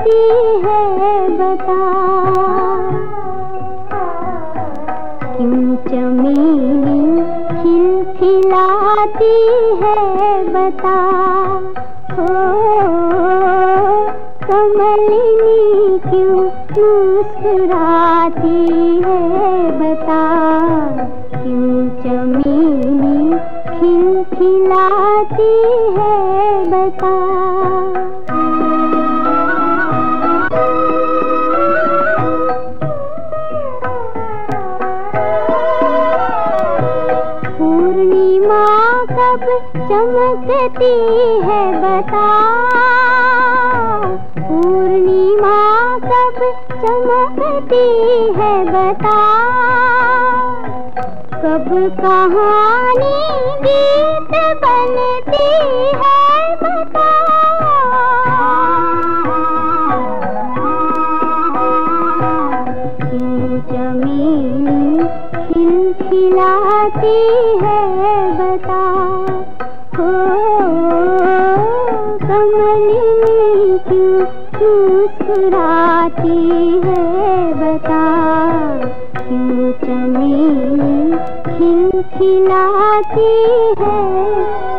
सकती है बता। क्यों चमेली खिलखिलाती है बता? हो कमलिनी क्यों मुस्कुराती है बता? क्यों चमेली खिलखिलाती है बता? कब चमकती है, बता। पूर्णिमा कब चमकती है, बता। कब कहानी गीत बनती है, बता। ज़मीन खिलखिलाती है, बता। कमलिनी क्यों मुस्कुराती है बता। क्यों चमेली खिलखिलाती है?